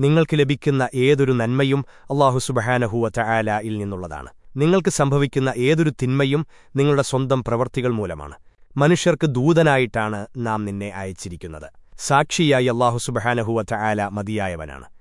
നിങ്ങൾക്ക് ലഭിക്കുന്ന ഏതൊരു നന്മയും അള്ളാഹു സുബഹാനഹുവ ചായാലയിൽ നിന്നുള്ളതാണ്. നിങ്ങൾക്ക് സംഭവിക്കുന്ന ഏതൊരു തിന്മയും നിങ്ങളുടെ സ്വന്തം പ്രവർത്തികൾ മൂലമാണ്. മനുഷ്യർക്ക് ദൂതനായിട്ടാണ് നാം നിന്നെ അയച്ചിരിക്കുന്നത്. സാക്ഷിയായി അള്ളാഹു സുബഹാനഹുവ ചായാല മതിയായവനാണ്.